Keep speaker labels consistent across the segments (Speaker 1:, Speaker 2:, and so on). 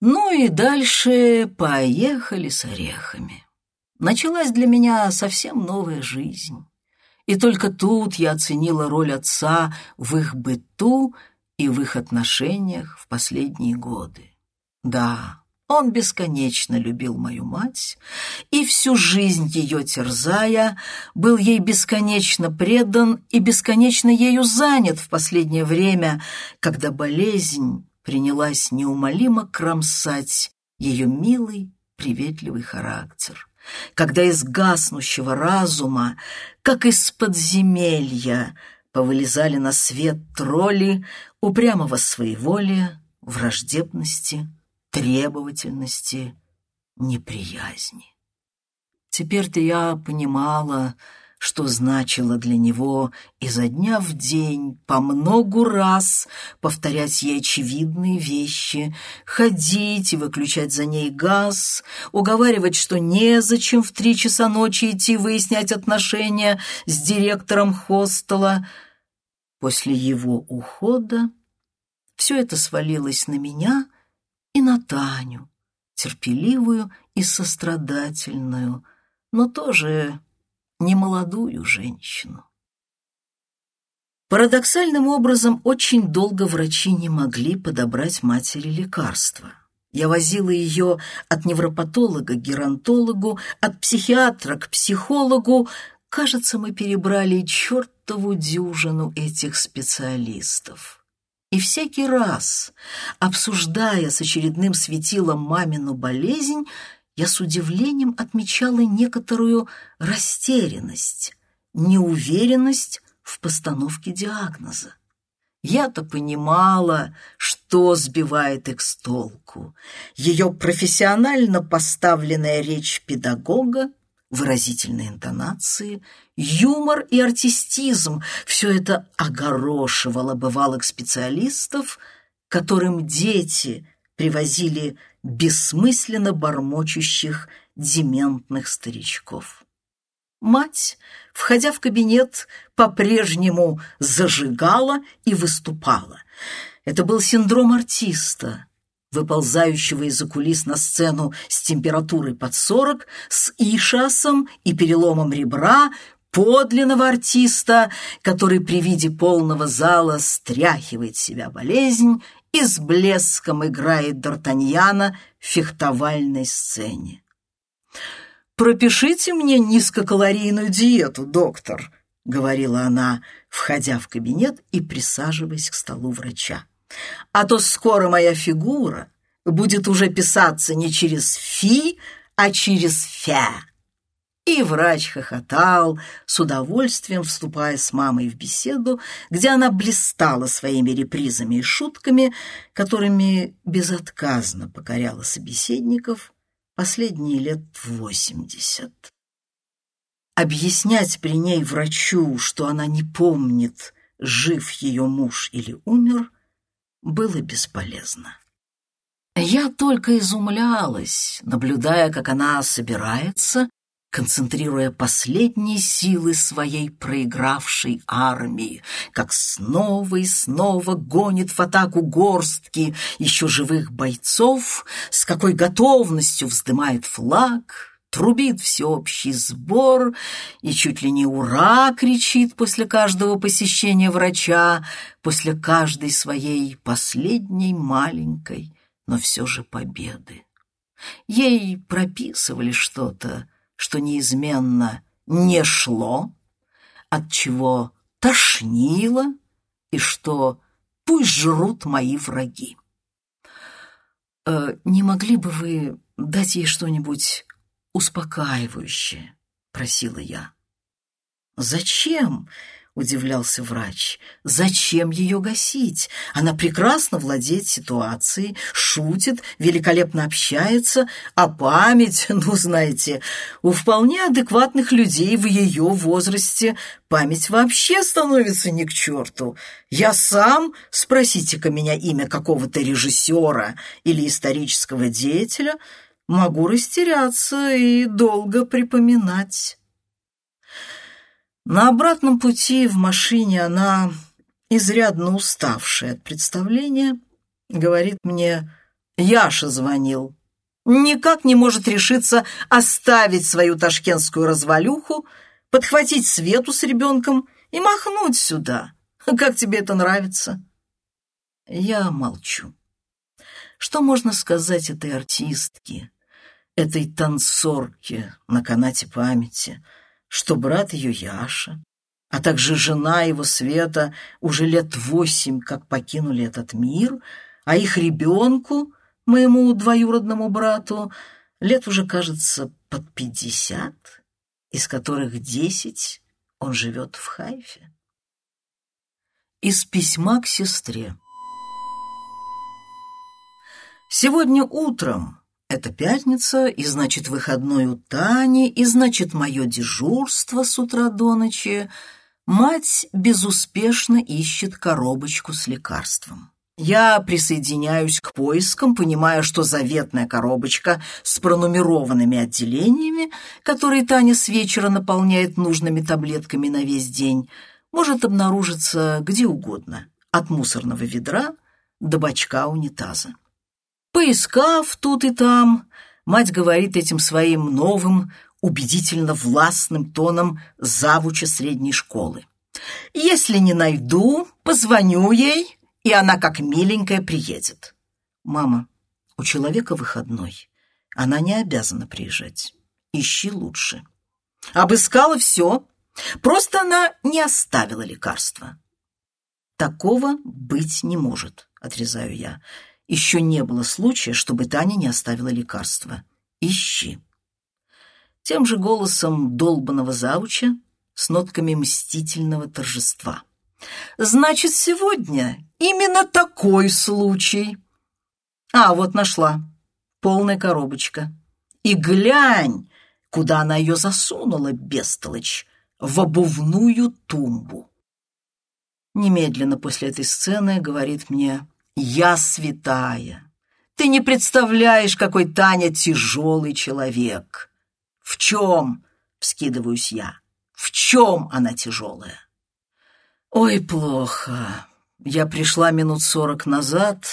Speaker 1: Ну и дальше поехали с орехами. Началась для меня совсем новая жизнь. И только тут я оценила роль отца в их быту и в их отношениях в последние годы. Да, он бесконечно любил мою мать и всю жизнь ее терзая, был ей бесконечно предан и бесконечно ею занят в последнее время, когда болезнь принялась неумолимо кромсать ее милый, приветливый характер, когда из гаснущего разума, как из подземелья, повылезали на свет тролли упрямого своеволия, враждебности, требовательности, неприязни. Теперь-то я понимала, что значило для него изо дня в день по многу раз повторять ей очевидные вещи, ходить и выключать за ней газ, уговаривать, что незачем в три часа ночи идти выяснять отношения с директором хостела. После его ухода все это свалилось на меня и на Таню, терпеливую и сострадательную, но тоже немолодую женщину. Парадоксальным образом, очень долго врачи не могли подобрать матери лекарства. Я возила ее от невропатолога к геронтологу, от психиатра к психологу. Кажется, мы перебрали чертову дюжину этих специалистов. И всякий раз, обсуждая с очередным светилом мамину болезнь, я с удивлением отмечала некоторую растерянность, неуверенность в постановке диагноза. Я-то понимала, что сбивает их с толку. Ее профессионально поставленная речь педагога, выразительные интонации, юмор и артистизм — все это огорошивало бывалых специалистов, которым дети привозили бессмысленно бормочущих дементных старичков. Мать, входя в кабинет, по-прежнему зажигала и выступала. Это был синдром артиста, выползающего из-за кулис на сцену с температурой под сорок, с ишасом и переломом ребра, подлинного артиста, который при виде полного зала стряхивает себя болезнь и с блеском играет Д'Артаньяна в фехтовальной сцене. «Пропишите мне низкокалорийную диету, доктор», — говорила она, входя в кабинет и присаживаясь к столу врача. «А то скоро моя фигура будет уже писаться не через «фи», а через «фя». И врач хохотал, с удовольствием вступая с мамой в беседу, где она блистала своими репризами и шутками, которыми безотказно покоряла собеседников последние лет восемьдесят. Объяснять при ней врачу, что она не помнит, жив ее муж или умер, было бесполезно. Я только изумлялась, наблюдая, как она собирается концентрируя последние силы своей проигравшей армии, как снова и снова гонит в атаку горстки еще живых бойцов, с какой готовностью вздымает флаг, трубит всеобщий сбор и чуть ли не «Ура!» кричит после каждого посещения врача, после каждой своей последней маленькой, но все же победы. Ей прописывали что-то, что неизменно не шло, от чего тошнило и что пусть жрут мои враги. «Э, «Не могли бы вы дать ей что-нибудь успокаивающее?» — просила я. «Зачем?» Удивлялся врач. «Зачем ее гасить? Она прекрасно владеет ситуацией, шутит, великолепно общается, а память, ну, знаете, у вполне адекватных людей в ее возрасте память вообще становится ни к черту. Я сам, спросите-ка меня имя какого-то режиссера или исторического деятеля, могу растеряться и долго припоминать». На обратном пути в машине она, изрядно уставшая от представления, говорит мне, Яша звонил. Никак не может решиться оставить свою ташкентскую развалюху, подхватить Свету с ребенком и махнуть сюда. Как тебе это нравится?» Я молчу. Что можно сказать этой артистке, этой танцорке на канате памяти, что брат ее Яша, а также жена его Света уже лет восемь как покинули этот мир, а их ребенку, моему двоюродному брату, лет уже, кажется, под пятьдесят, из которых десять он живет в Хайфе. Из письма к сестре. Сегодня утром, это пятница, и значит выходной у Тани, и значит мое дежурство с утра до ночи, мать безуспешно ищет коробочку с лекарством. Я присоединяюсь к поискам, понимая, что заветная коробочка с пронумерованными отделениями, которые Таня с вечера наполняет нужными таблетками на весь день, может обнаружиться где угодно, от мусорного ведра до бачка унитаза. Поискав тут и там, мать говорит этим своим новым, убедительно властным тоном завуча средней школы. «Если не найду, позвоню ей, и она как миленькая приедет». «Мама, у человека выходной. Она не обязана приезжать. Ищи лучше». Обыскала все, просто она не оставила лекарства. «Такого быть не может», — отрезаю я. Еще не было случая, чтобы Таня не оставила лекарства. Ищи. Тем же голосом долбанного зауча с нотками мстительного торжества. «Значит, сегодня именно такой случай!» «А, вот нашла. Полная коробочка. И глянь, куда она ее засунула, бестолочь, в обувную тумбу!» Немедленно после этой сцены говорит мне «Я святая. Ты не представляешь, какой Таня тяжелый человек. В чем, — вскидываюсь я, — в чем она тяжелая?» «Ой, плохо. Я пришла минут сорок назад,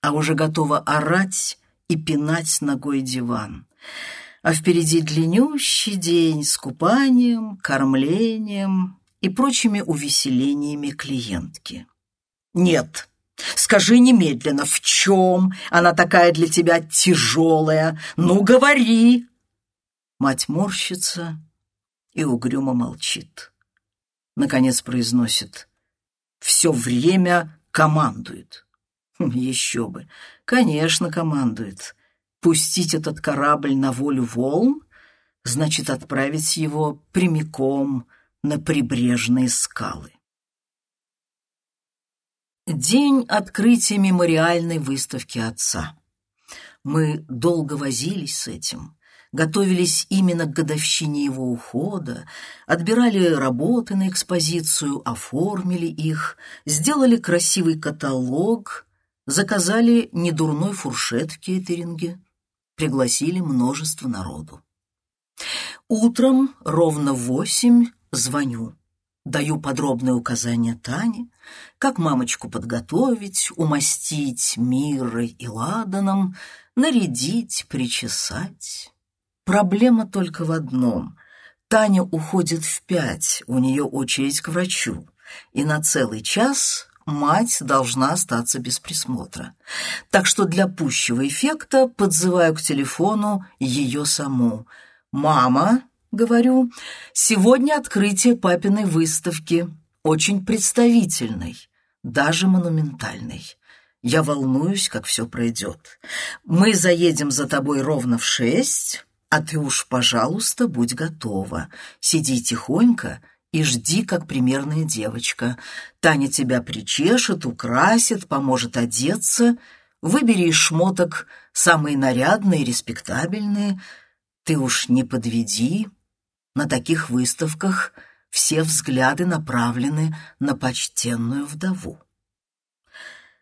Speaker 1: а уже готова орать и пинать ногой диван. А впереди длиннющий день с купанием, кормлением и прочими увеселениями клиентки. Нет, Скажи немедленно, в чем она такая для тебя тяжелая? Ну, говори!» Мать морщится и угрюмо молчит. Наконец произносит. «Все время командует». Хм, Еще бы. Конечно, командует. Пустить этот корабль на волю волн значит отправить его прямиком на прибрежные скалы. День открытия мемориальной выставки отца. Мы долго возились с этим, готовились именно к годовщине его ухода, отбирали работы на экспозицию, оформили их, сделали красивый каталог, заказали недурной фуршет в кейтеринге, пригласили множество народу. Утром ровно в восемь звоню. Даю подробные указания Тане, как мамочку подготовить, умастить мирой и ладаном, нарядить, причесать. Проблема только в одном. Таня уходит в пять, у нее очередь к врачу, и на целый час мать должна остаться без присмотра. Так что для пущего эффекта подзываю к телефону ее саму. «Мама», — говорю, — «сегодня открытие папиной выставки, очень представительной, даже монументальной. Я волнуюсь, как все пройдет. Мы заедем за тобой ровно в шесть, а ты уж, пожалуйста, будь готова. Сиди тихонько и жди, как примерная девочка. Таня тебя причешет, украсит, поможет одеться. Выбери из шмоток самые нарядные, респектабельные. Ты уж не подведи. На таких выставках все взгляды направлены на почтенную вдову.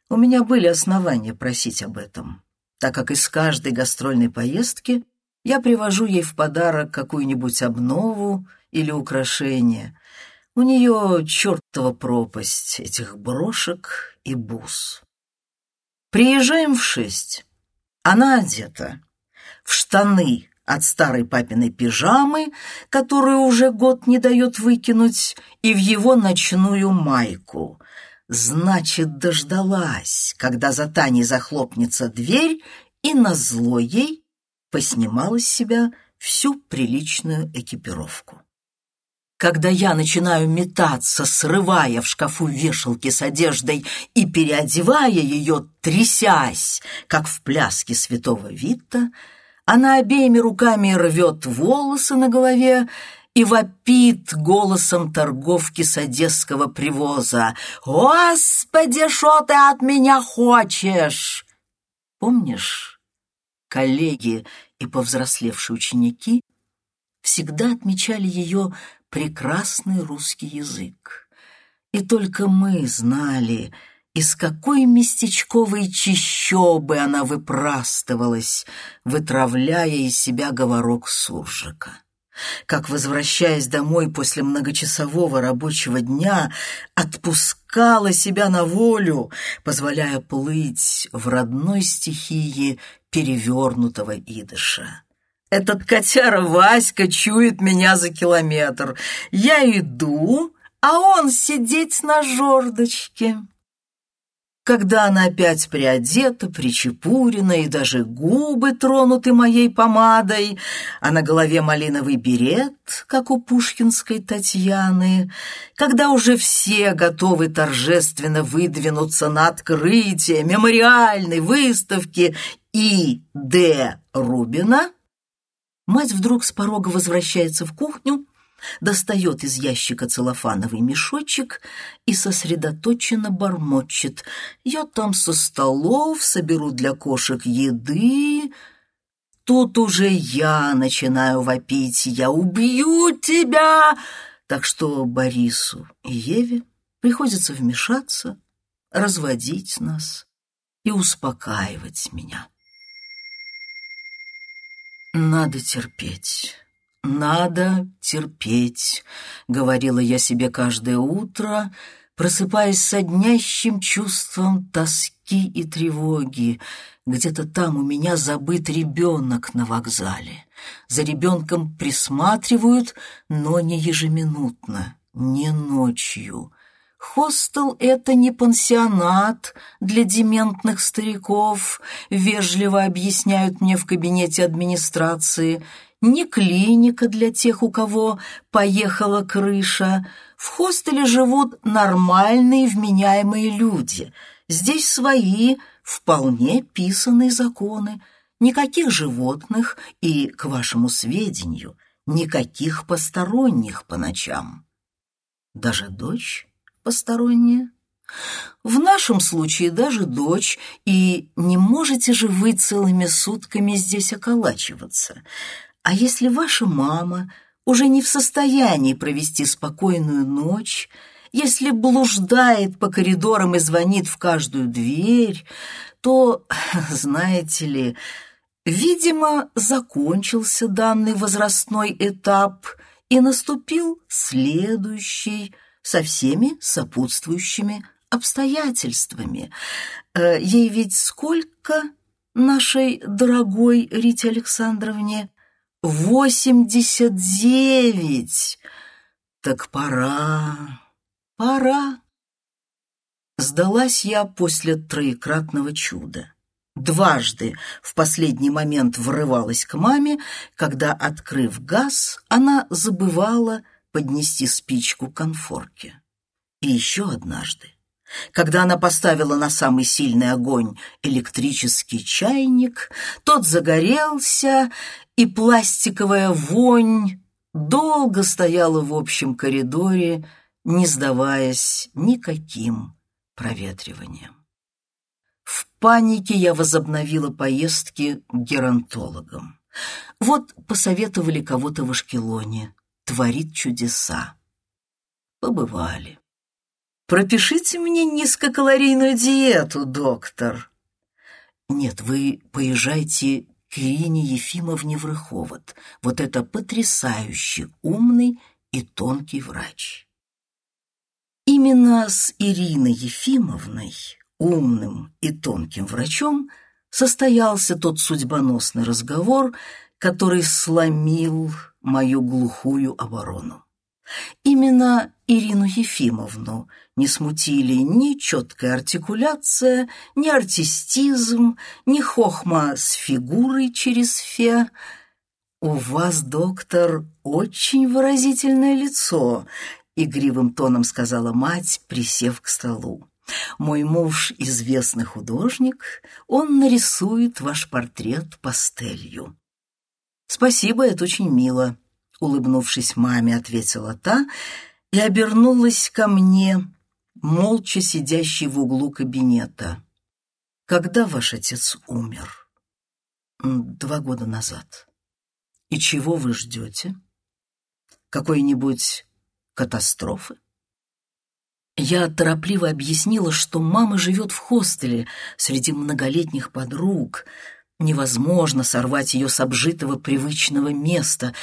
Speaker 1: У меня были основания просить об этом, так как из каждой гастрольной поездки я привожу ей в подарок какую-нибудь обнову или украшение. У нее чертова пропасть этих брошек и бус. Приезжаем в шесть. Она одета в штаны от старой папиной пижамы, которую уже год не дает выкинуть, и в его ночную майку. Значит, дождалась, когда за Таней захлопнется дверь, и назло ей поснимала с себя всю приличную экипировку. Когда я начинаю метаться, срывая в шкафу вешалки с одеждой и переодевая ее, трясясь, как в пляске святого Вита, она обеими руками рвет волосы на голове и вопит голосом торговки с одесского привоза. «Господи, что ты от меня хочешь?» Помнишь, коллеги и повзрослевшие ученики всегда отмечали ее прекрасный русский язык. И только мы знали, из какой местечковой чищобы она выпрастывалась, вытравляя из себя говорок суржика. Как, возвращаясь домой после многочасового рабочего дня, отпускала себя на волю, позволяя плыть в родной стихии перевернутого идыша. Этот котяра Васька чует меня за километр. Я иду, а он сидеть на жердочке. Когда она опять приодета, причепурена, и даже губы тронуты моей помадой, а на голове малиновый берет, как у пушкинской Татьяны, когда уже все готовы торжественно выдвинуться на открытие мемориальной выставки И. Д. Рубина, Мать вдруг с порога возвращается в кухню, достает из ящика целлофановый мешочек и сосредоточенно бормочет. «Я там со столов соберу для кошек еды». Тут уже я начинаю вопить «Я убью тебя!» Так что Борису и Еве приходится вмешаться, разводить нас и успокаивать меня. «Надо терпеть, надо терпеть», — говорила я себе каждое утро, просыпаясь с однящим чувством тоски и тревоги. Где-то там у меня забыт ребенок на вокзале. За ребенком присматривают, но не ежеминутно, не ночью. Хостел — это не пансионат для дементных стариков, вежливо объясняют мне в кабинете администрации, не клиника для тех, у кого поехала крыша. В хостеле живут нормальные, вменяемые люди. Здесь свои, вполне писанные законы. Никаких животных и, к вашему сведению, никаких посторонних по ночам. Даже дочь посторонняя? В нашем случае даже дочь, и не можете же вы целыми сутками здесь околачиваться. А если ваша мама уже не в состоянии провести спокойную ночь, если блуждает по коридорам и звонит в каждую дверь, то, знаете ли, видимо, закончился данный возрастной этап и наступил следующий – со всеми сопутствующими обстоятельствами. Э, ей ведь сколько, нашей дорогой Рите Александровне? Восемьдесят девять! Так пора, пора. Сдалась я после троекратного чуда. Дважды в последний момент врывалась к маме, когда, открыв газ, она забывала поднести спичку конфорке. И еще однажды, когда она поставила на самый сильный огонь электрический чайник, тот загорелся, и пластиковая вонь долго стояла в общем коридоре, не сдаваясь никаким проветриванием. В панике я возобновила поездки к геронтологам. Вот посоветовали кого-то в Ашкелоне, творит чудеса. Побывали. Пропишите мне низкокалорийную диету, доктор. Нет, вы поезжайте к Ирине Ефимовне в Рыховод. Вот это потрясающе умный и тонкий врач. Именно с Ириной Ефимовной, умным и тонким врачом, состоялся тот судьбоносный разговор, который сломил мою глухую оборону. Именно Ирину Ефимовну не смутили ни четкая артикуляция, ни артистизм, ни хохма с фигурой через «фе». «У вас, доктор, очень выразительное лицо», — игривым тоном сказала мать, присев к столу. «Мой муж — известный художник, он нарисует ваш портрет пастелью». «Спасибо, это очень мило», — улыбнувшись маме, ответила та и обернулась ко мне, молча сидящий в углу кабинета. «Когда ваш отец умер?» «Два года назад». «И чего вы ждете? Какой-нибудь катастрофы?» Я торопливо объяснила, что мама живет в хостеле среди многолетних подруг. Невозможно сорвать ее с обжитого привычного места.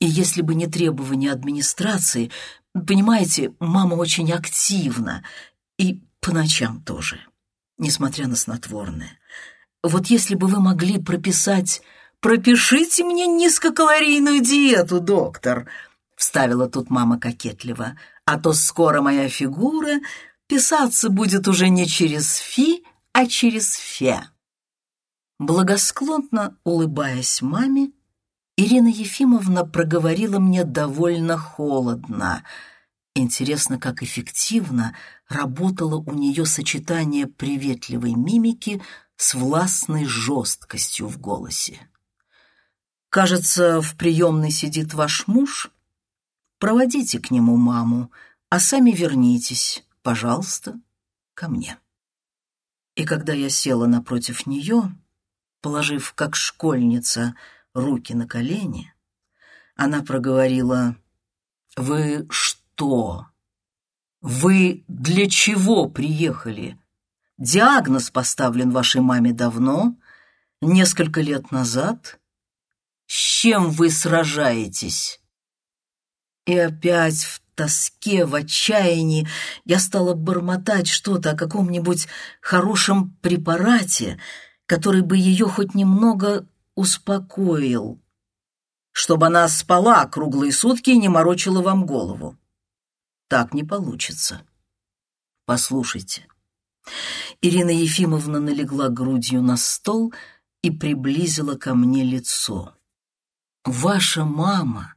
Speaker 1: И если бы не требования администрации, понимаете, мама очень активна. И по ночам тоже, несмотря на снотворное. Вот если бы вы могли прописать «Пропишите мне низкокалорийную диету, доктор», — вставила тут мама кокетливо, «а то скоро моя фигура писаться будет уже не через «фи», а через «фе». Благосклонно улыбаясь маме, Ирина Ефимовна проговорила мне довольно холодно. Интересно, как эффективно работало у нее сочетание приветливой мимики с властной жесткостью в голосе. «Кажется, в приемной сидит ваш муж. Проводите к нему маму, а сами вернитесь, пожалуйста, ко мне». И когда я села напротив нее, положив, как школьница, руки на колени, она проговорила, «Вы что? Вы для чего приехали? Диагноз поставлен вашей маме давно, несколько лет назад. С чем вы сражаетесь?» И опять в тоске, в отчаянии я стала бормотать что-то о каком-нибудь хорошем препарате, который бы ее хоть немного успокоил, чтобы она спала круглые сутки и не морочила вам голову. Так не получится. Послушайте. Ирина Ефимовна налегла грудью на стол и приблизила ко мне лицо. Ваша мама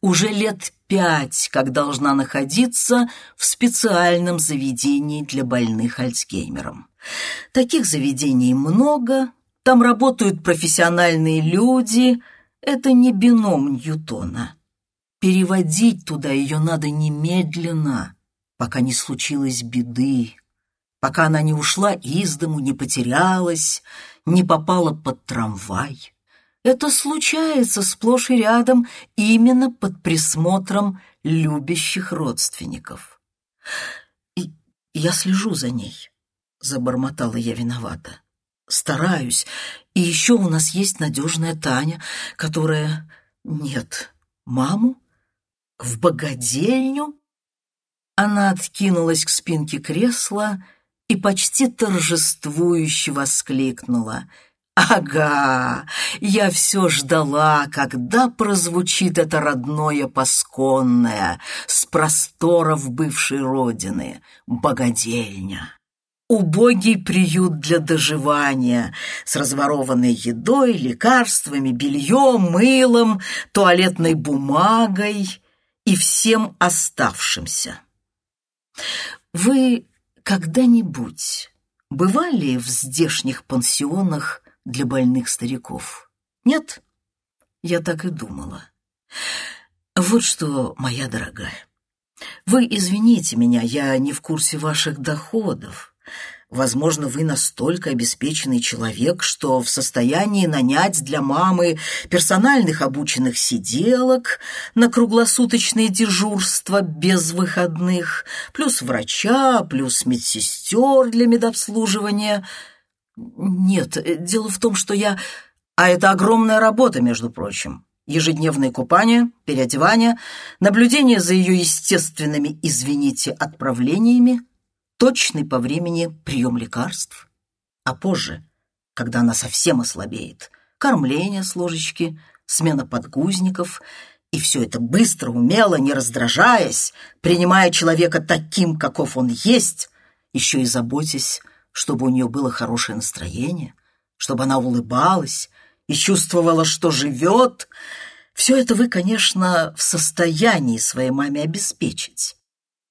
Speaker 1: уже лет пять как должна находиться в специальном заведении для больных Альцгеймером. Таких заведений много, там работают профессиональные люди, это не бином Ньютона. Переводить туда ее надо немедленно, пока не случилось беды, пока она не ушла из дому, не потерялась, не попала под трамвай. Это случается сплошь и рядом именно под присмотром любящих родственников. И я слежу за ней. — забормотала я виновата. «Стараюсь. И еще у нас есть надежная Таня, которая... Нет, маму? В богадельню?» Она откинулась к спинке кресла и почти торжествующе воскликнула. «Ага, я все ждала, когда прозвучит это родное пасконное с просторов бывшей родины, богадельня» убогий приют для доживания с разворованной едой, лекарствами, бельем, мылом, туалетной бумагой и всем оставшимся. Вы когда-нибудь бывали в здешних пансионах для больных стариков? Нет? Я так и думала. Вот что, моя дорогая, вы извините меня, я не в курсе ваших доходов. Возможно, вы настолько обеспеченный человек, что в состоянии нанять для мамы персональных обученных сиделок на круглосуточные дежурства без выходных, плюс врача, плюс медсестер для медобслуживания. Нет, дело в том, что я... А это огромная работа, между прочим. Ежедневные купания, переодевание, наблюдение за ее естественными, извините, отправлениями — точный по времени прием лекарств. А позже, когда она совсем ослабеет, кормление с ложечки, смена подгузников, и все это быстро, умело, не раздражаясь, принимая человека таким, каков он есть, еще и заботясь, чтобы у нее было хорошее настроение, чтобы она улыбалась и чувствовала, что живет. Все это вы, конечно, в состоянии своей маме обеспечить.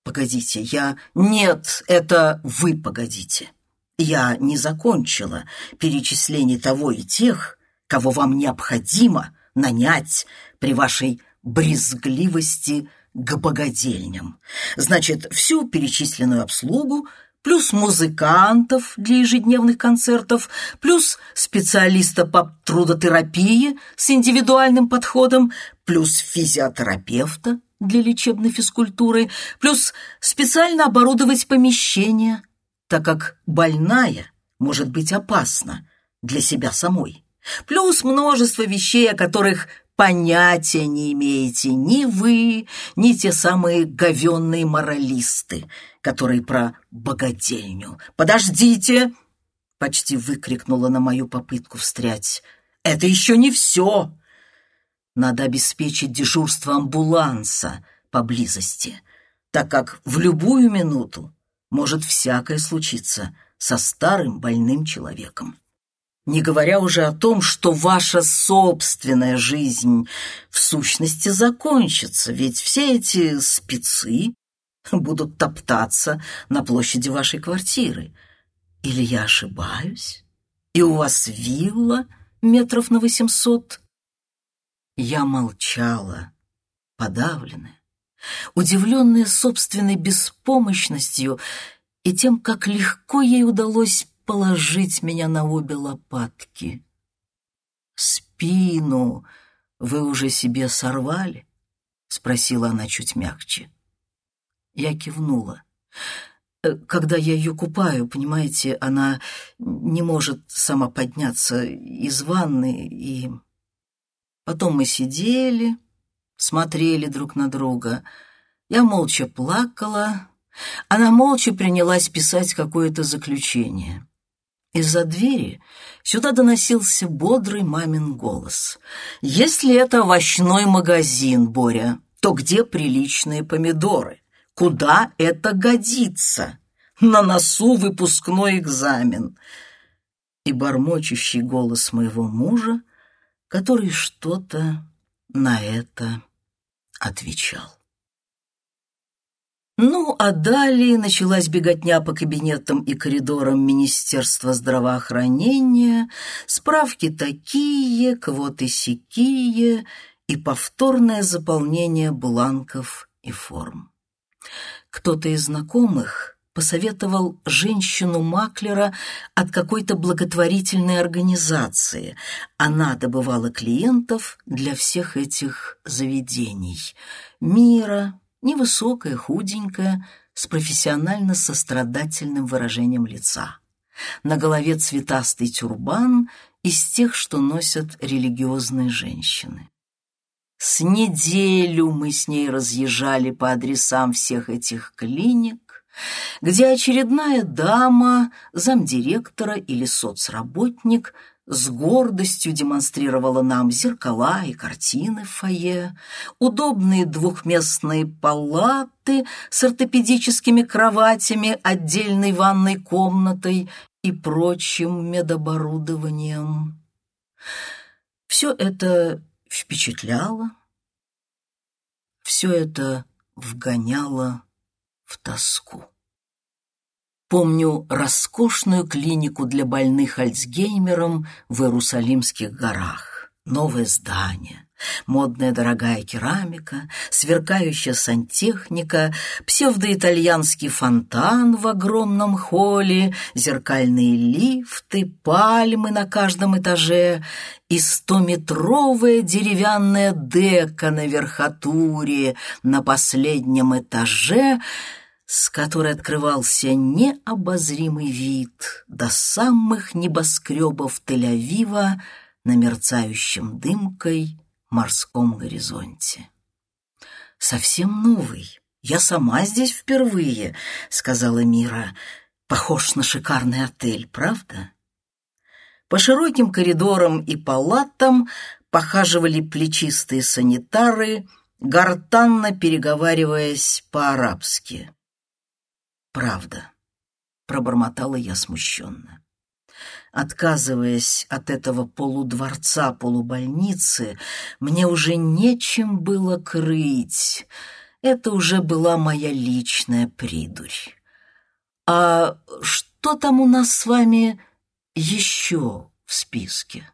Speaker 1: Погодите, я... Нет, это вы погодите. Я не закончила перечисление того и тех, кого вам необходимо нанять при вашей брезгливости к богадельням. Значит, всю перечисленную обслугу плюс музыкантов для ежедневных концертов, плюс специалиста по трудотерапии с индивидуальным подходом, плюс физиотерапевта для лечебной физкультуры, плюс специально оборудовать помещение, так как больная может быть опасна для себя самой. Плюс множество вещей, о которых понятия не имеете ни вы, ни те самые говенные моралисты, которые про богадельню. «Подождите!» — почти выкрикнула на мою попытку встрять. «Это еще не все!» Надо обеспечить дежурство амбуланса поблизости, так как в любую минуту может всякое случиться со старым больным человеком. Не говоря уже о том, что ваша собственная жизнь в сущности закончится, ведь все эти спецы будут топтаться на площади вашей квартиры. Или я ошибаюсь? И у вас вилла метров на восемьсот? Я молчала, подавленная, удивленная собственной беспомощностью и тем, как легко ей удалось положить меня на обе лопатки. «Спину вы уже себе сорвали?» — спросила она чуть мягче. Я кивнула. Э, когда я ее купаю, понимаете, она не может сама подняться из ванны, и Потом мы сидели, смотрели друг на друга. Я молча плакала, она молча принялась писать какое-то заключение. Из-за двери сюда доносился бодрый мамин голос. «Если это овощной магазин, Боря, то где приличные помидоры? Куда это годится? На носу выпускной экзамен!» И бормочущий голос моего мужа который что-то на это отвечал. Ну, а далее началась беготня по кабинетам и коридорам Министерства здравоохранения, справки такие, квоты сякие и повторное заполнение бланков и форм. Кто-то из знакомых посоветовал женщину-маклера от какой-то благотворительной организации. Она добывала клиентов для всех этих заведений. Мира, невысокая, худенькая, с профессионально-сострадательным выражением лица. На голове цветастый тюрбан из тех, что носят религиозные женщины. С неделю мы с ней разъезжали по адресам всех этих клиник, где очередная дама, замдиректора или соцработник с гордостью демонстрировала нам зеркала и картины в фойе, удобные двухместные палаты с ортопедическими кроватями, отдельной ванной комнатой и прочим медоборудованием. Все это впечатляло, все это вгоняло в тоску. Помню роскошную клинику для больных Альцгеймером в Иерусалимских горах. Новое здание, модная дорогая керамика, сверкающая сантехника, псевдоитальянский фонтан в огромном холле, зеркальные лифты, пальмы на каждом этаже и стометровая деревянная дека на верхотуре на последнем этаже — с которой открывался необозримый вид до самых небоскребов Тель-Авива на мерцающем дымкой морском горизонте. «Совсем новый. Я сама здесь впервые», — сказала Мира. «Похож на шикарный отель, правда?» По широким коридорам и палатам похаживали плечистые санитары, гортанно переговариваясь по-арабски. «Правда», — пробормотала я смущенно. Отказываясь от этого полудворца-полубольницы, мне уже нечем было крыть. Это уже была моя личная придурь. «А что там у нас с вами еще в списке?»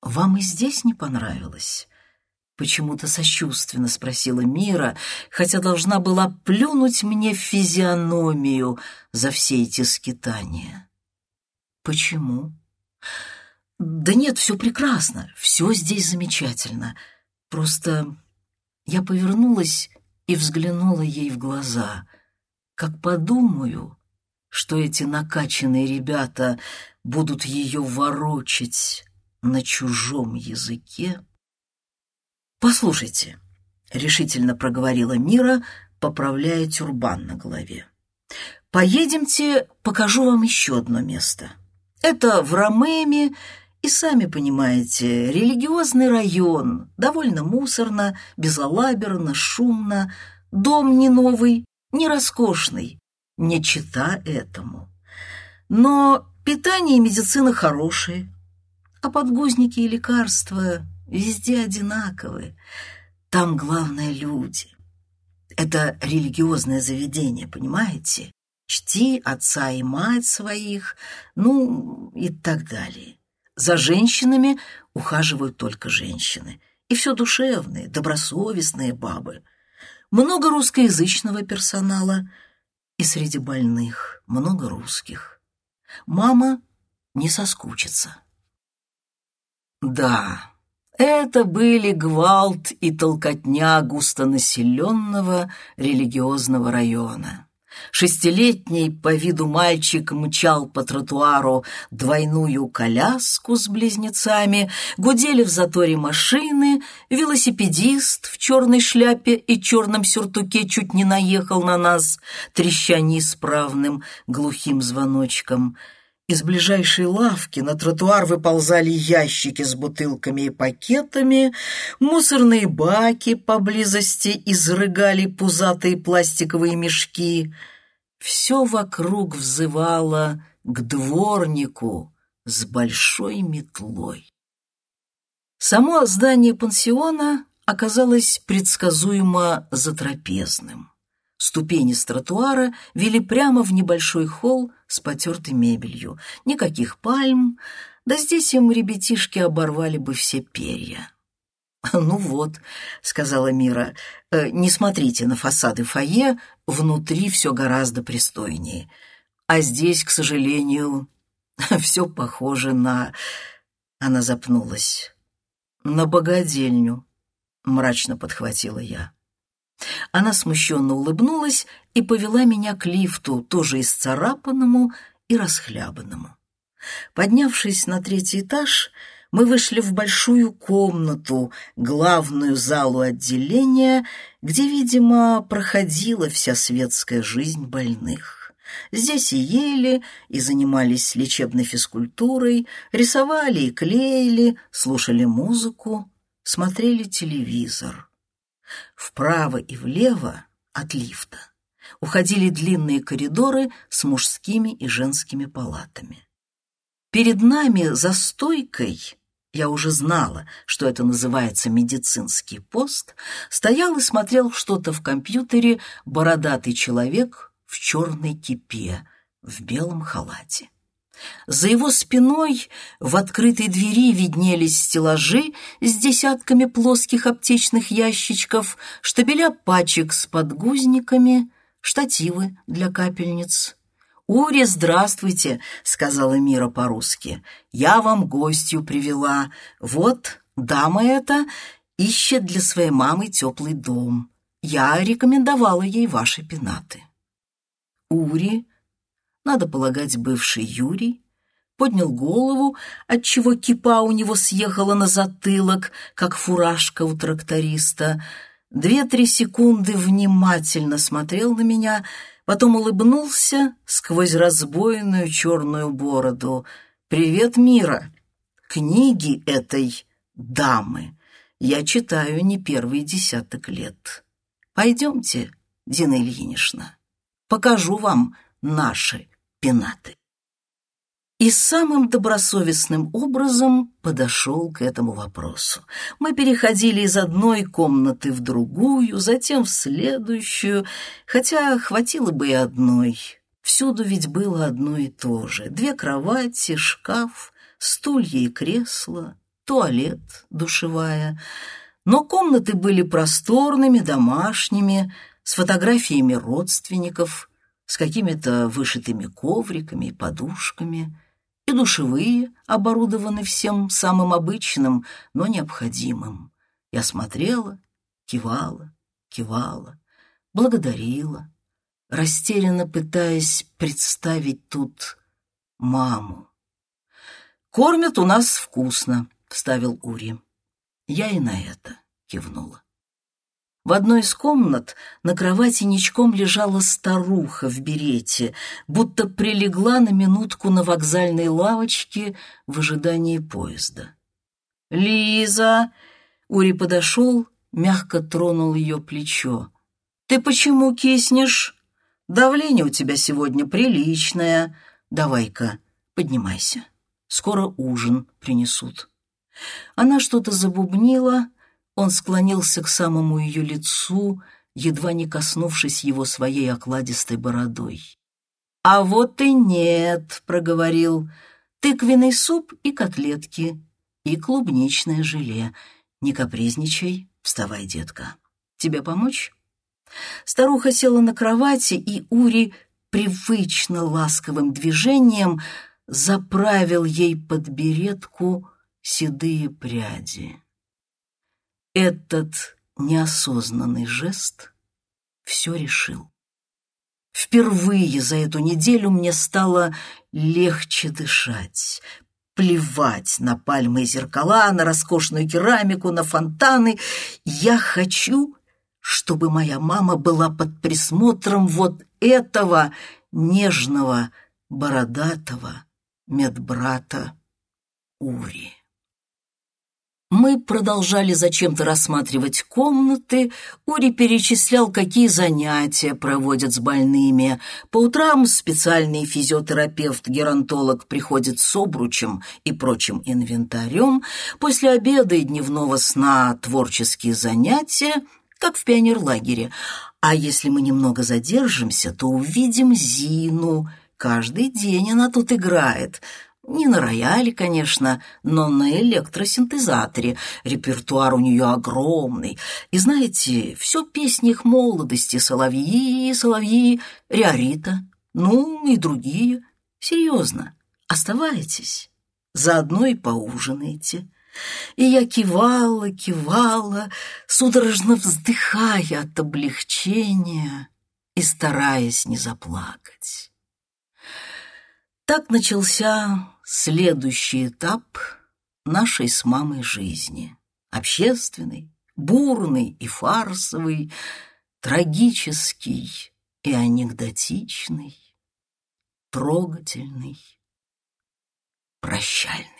Speaker 1: «Вам и здесь не понравилось?» Почему-то сочувственно спросила Мира, хотя должна была плюнуть мне физиономию за все эти скитания. Почему? Да нет, все прекрасно, все здесь замечательно. Просто я повернулась и взглянула ей в глаза. Как подумаю, что эти накачанные ребята будут ее ворочать на чужом языке. «Послушайте», — решительно проговорила Мира, поправляя тюрбан на голове. «Поедемте, покажу вам еще одно место. Это в Ромеме, и сами понимаете, религиозный район, довольно мусорно, безалаберно, шумно, дом не новый, не роскошный, не чита этому. Но питание и медицина хорошие, а подгузники и лекарства везде одинаковые. Там главное люди. Это религиозное заведение, понимаете? Чти отца и мать своих, ну и так далее. За женщинами ухаживают только женщины. И все душевные, добросовестные бабы. Много русскоязычного персонала. И среди больных много русских. Мама не соскучится. Да, это были гвалт и толкотня густонаселенного религиозного района. Шестилетний по виду мальчик мчал по тротуару двойную коляску с близнецами, гудели в заторе машины, велосипедист в черной шляпе и черном сюртуке чуть не наехал на нас, треща неисправным глухим звоночком — из ближайшей лавки на тротуар выползали ящики с бутылками и пакетами, мусорные баки поблизости изрыгали пузатые пластиковые мешки. Все вокруг взывало к дворнику с большой метлой. Само здание пансиона оказалось предсказуемо затрапезным. Ступени с тротуара вели прямо в небольшой холл с потертой мебелью. Никаких пальм, да здесь им ребятишки оборвали бы все перья. «Ну вот», — сказала Мира, «э, — «не смотрите на фасады фойе, внутри все гораздо пристойнее. А здесь, к сожалению, все похоже на...» Она запнулась. «На богадельню», — мрачно подхватила я. Она смущенно улыбнулась и повела меня к лифту, тоже исцарапанному и расхлябанному. Поднявшись на третий этаж, мы вышли в большую комнату, главную залу отделения, где, видимо, проходила вся светская жизнь больных. Здесь и ели, и занимались лечебной физкультурой, рисовали и клеили, слушали музыку, смотрели телевизор. Вправо и влево от лифта уходили длинные коридоры с мужскими и женскими палатами. Перед нами за стойкой, я уже знала, что это называется медицинский пост, стоял и смотрел что-то в компьютере бородатый человек в черной кипе, в белом халате. За его спиной в открытой двери виднелись стеллажи с десятками плоских аптечных ящичков, штабеля пачек с подгузниками, штативы для капельниц. «Ури, здравствуйте!» — сказала Мира по-русски. «Я вам гостью привела. Вот, дама эта ищет для своей мамы теплый дом. Я рекомендовала ей ваши пенаты». Ури надо полагать, бывший Юрий, поднял голову, отчего кипа у него съехала на затылок, как фуражка у тракториста. Две-три секунды внимательно смотрел на меня, потом улыбнулся сквозь разбойную черную бороду. «Привет, Мира! Книги этой дамы я читаю не первый десяток лет. Пойдемте, Дина Ильинична, покажу вам наши пенаты» и самым добросовестным образом подошел к этому вопросу. Мы переходили из одной комнаты в другую, затем в следующую, хотя хватило бы и одной. Всюду ведь было одно и то же. Две кровати, шкаф, стулья и кресла, туалет, душевая. Но комнаты были просторными, домашними, с фотографиями родственников, с какими-то вышитыми ковриками и подушками — и душевые оборудованы всем самым обычным, но необходимым. Я смотрела, кивала, кивала, благодарила, растерянно пытаясь представить тут маму. «Кормят у нас вкусно», — вставил Ури. Я и на это кивнула. В одной из комнат на кровати ничком лежала старуха в берете, будто прилегла на минутку на вокзальной лавочке в ожидании поезда. «Лиза!» — Ури подошел, мягко тронул ее плечо. «Ты почему киснешь? Давление у тебя сегодня приличное. Давай-ка, поднимайся. Скоро ужин принесут». Она что-то забубнила, он склонился к самому ее лицу, едва не коснувшись его своей окладистой бородой. «А вот и нет», — проговорил, — «тыквенный суп и котлетки, и клубничное желе. Не капризничай, вставай, детка. Тебе помочь?» Старуха села на кровати, и Ури привычно ласковым движением заправил ей под беретку седые пряди. Этот неосознанный жест все решил. Впервые за эту неделю мне стало легче дышать, плевать на пальмы и зеркала, на роскошную керамику, на фонтаны. Я хочу, чтобы моя мама была под присмотром вот этого нежного, бородатого медбрата Ури. Мы продолжали зачем-то рассматривать комнаты. Ури перечислял, какие занятия проводят с больными. По утрам специальный физиотерапевт-геронтолог приходит с обручем и прочим инвентарем. После обеда и дневного сна творческие занятия, как в пионерлагере. А если мы немного задержимся, то увидим Зину. Каждый день она тут играет — не на рояле, конечно, но на электросинтезаторе. Репертуар у нее огромный. И знаете, все песни их молодости. Соловьи, соловьи, Риорита, ну и другие. Серьезно, оставайтесь. Заодно и поужинайте. И я кивала, кивала, судорожно вздыхая от облегчения и стараясь не заплакать. Так начался следующий этап нашей с мамой жизни. Общественный, бурный и фарсовый, трагический и анекдотичный, трогательный, прощальный.